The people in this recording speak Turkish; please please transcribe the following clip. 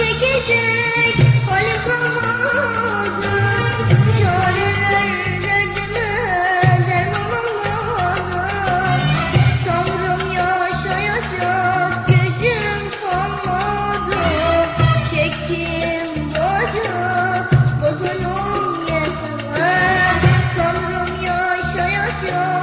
çekecek. Hal kalmadım Çareler derdime derman olmadım Tanrım yaşayacak gücüm kalmadı. Çektiğim bacak bugün ol yetemem Tanrım yaşayacak